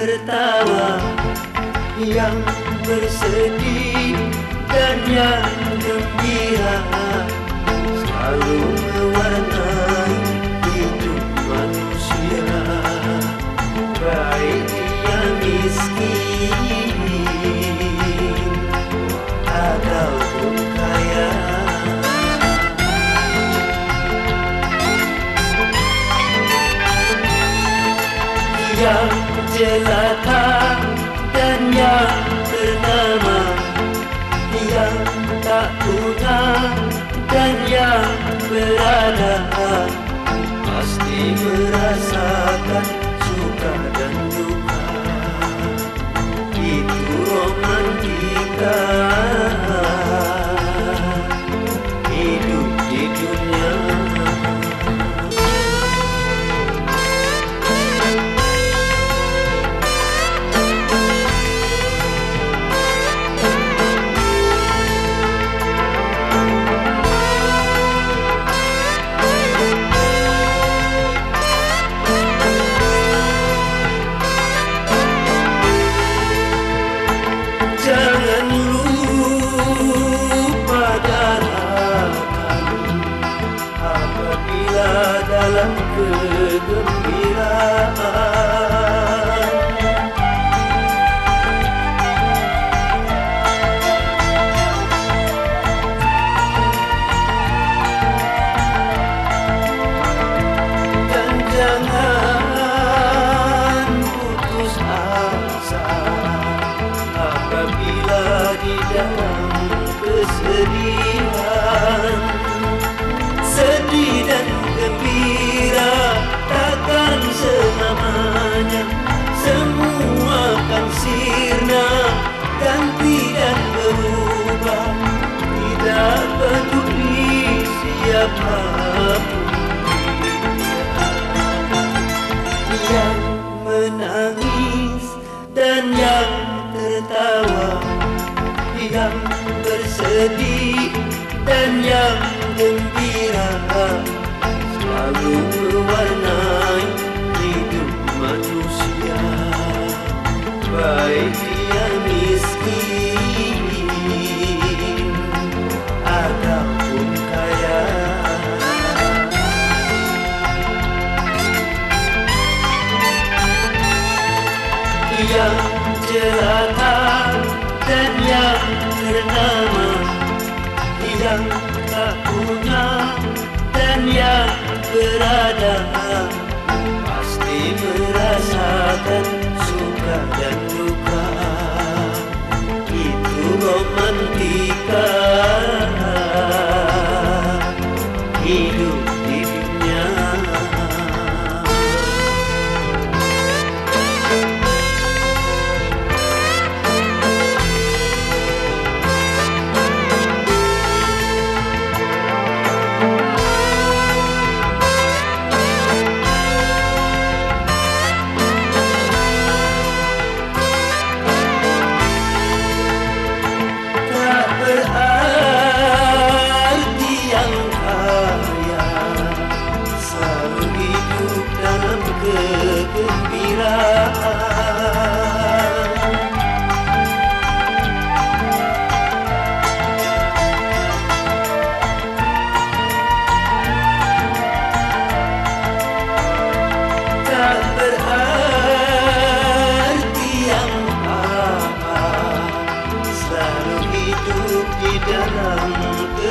tertawa Yang bersedih dan yang gembira. Selalu mewarna La Thank you. sedih dan yang beradaan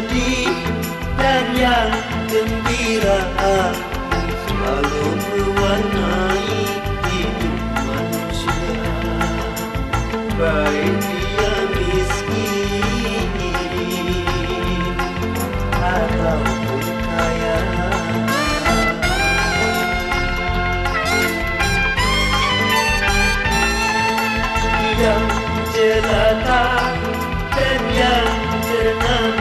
sedih dan yang gembira selalu mewarnai hidup manusia. Baik dia miskin atau Yang jelata dan yang tenang.